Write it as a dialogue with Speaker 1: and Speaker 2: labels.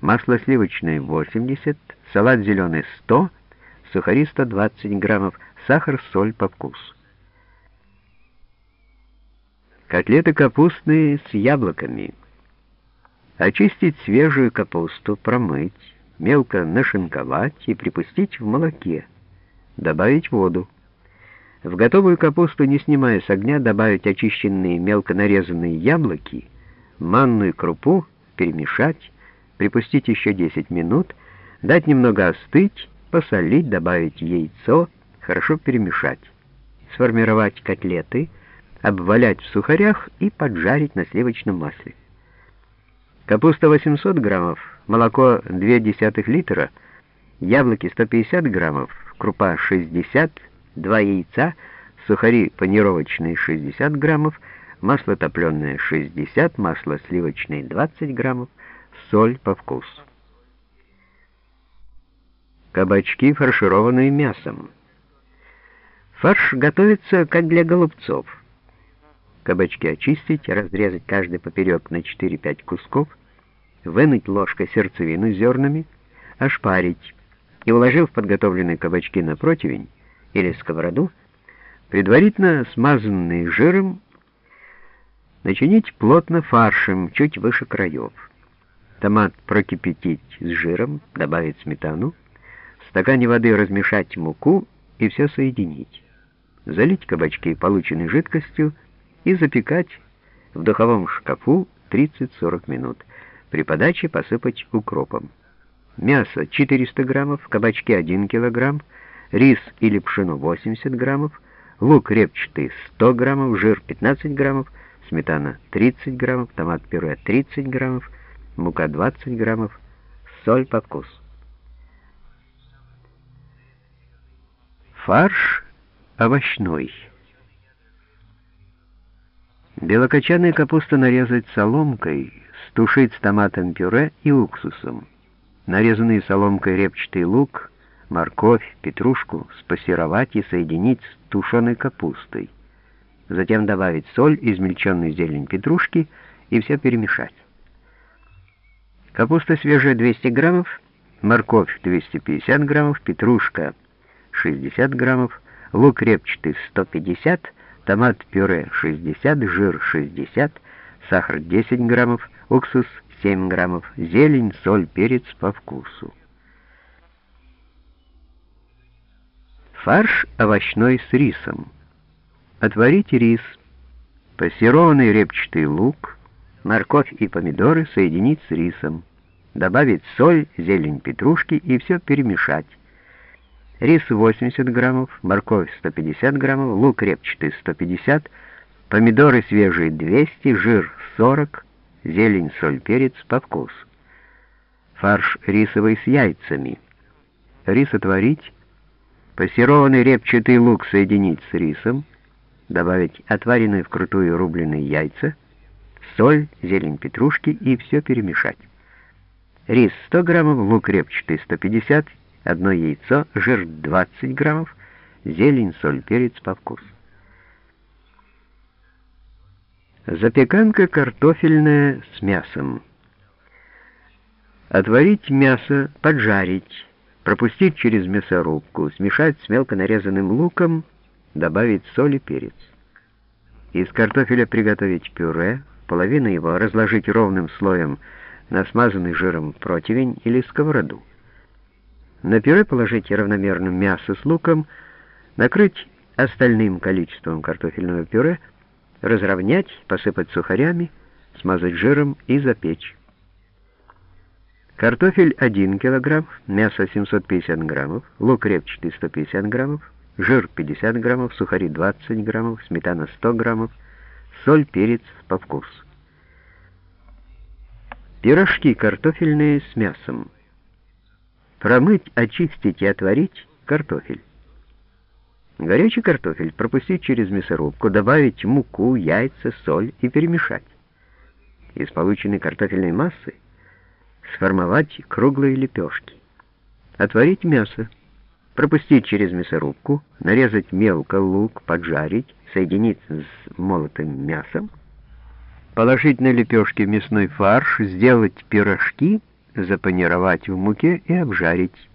Speaker 1: масло сливочное 80, салат зеленый 100, сухари 120 граммов, сахар, соль по вкусу. Котлеты капустные с яблоками. Очистить свежую капусту, промыть, мелко нашинковать и припустить в молоке. Добавить воду. В готовую капусту, не снимая с огня, добавить очищенные мелко нарезанные яблоки, манную крупу, перемешать, припустить еще 10 минут, дать немного остыть, посолить, добавить яйцо, хорошо перемешать. Сформировать котлеты, обвалять в сухарях и поджарить на сливочном масле. Капуста 800 граммов, молоко 0,2 литра, яблоки 150 граммов, крупа 60, 2 яйца, сухари панировочные 60 граммов, масло топленое 60, масло сливочное 20 граммов, соль по вкусу. Кабачки, фаршированные мясом. Фарш готовится как для голубцов. Кабачки очистить, разрезать каждый поперек на 4-5 кусков, вынуть ложкой сердцевину зернами, ошпарить и, уложив подготовленные кабачки на противень или сковороду, предварительно смазанный жиром, начинить плотно фаршем чуть выше краев. Томат прокипятить с жиром, добавить сметану, в стакане воды размешать муку и все соединить. Залить кабачки полученной жидкостью и запекать в духовом шкафу 30-40 минут. При подаче посыпать укропом. Мясо 400 граммов, кабачки 1 килограмм, рис или пшено 80 граммов, лук репчатый 100 граммов, жир 15 граммов, сметана 30 граммов, томат-пюре 30 граммов, мука 20 граммов, соль по вкусу. Фарш овощной. Белокочанную капусту нарезать соломкой, стушить с томатом пюре и уксусом. Нарезанный соломкой репчатый лук, морковь, петрушку спассеровать и соединить с тушеной капустой. Затем добавить соль, измельченную зелень петрушки и все перемешать. Капуста свежая 200 граммов, морковь 250 граммов, петрушка 60 граммов, лук репчатый 150 граммов, томат-пюре 60, жир 60, сахар 10 граммов, уксус 7 граммов, зелень, соль, перец по вкусу. Фарш овощной с рисом. Отварите рис, пассерованный репчатый лук, морковь и помидоры соединить с рисом, добавить соль, зелень петрушки и все перемешать рис 80 граммов, морковь 150 граммов, лук репчатый 150, помидоры свежие 200, жир 40, зелень, соль, перец по вкусу. Фарш рисовый с яйцами. Рис отварить, пассерованный репчатый лук соединить с рисом, добавить отваренные вкрутую рубленые яйца, соль, зелень петрушки и все перемешать. Рис 100 граммов, лук репчатый 150, одно яйцо, жир 20 граммов, зелень, соль, перец по вкусу. Запеканка картофельная с мясом. Отварить мясо, поджарить, пропустить через мясорубку, смешать с мелко нарезанным луком, добавить соль и перец. Из картофеля приготовить пюре, половину его разложить ровным слоем на смазанный жиром противень или сковороду. На пюре положить равномерно мясо с луком, накрыть остальным количеством картофельного пюре, разровнять, посыпать сухарями, смазать жиром и запечь. Картофель 1 кг, мясо 750 граммов, лук репчатый 150 граммов, жир 50 граммов, сухари 20 граммов, сметана 100 граммов, соль, перец по вкусу. Пирожки картофельные с мясом. Промыть, очистить и отварить картофель. Горячий картофель пропустить через мясорубку, добавить муку, яйца, соль и перемешать. Из полученной картофельной массы сформовать круглые лепешки. Отварить мясо, пропустить через мясорубку, нарезать мелко лук, поджарить, соединить с молотым мясом, положить на лепешки мясной фарш, сделать пирожки запанировать в муке и обжарить.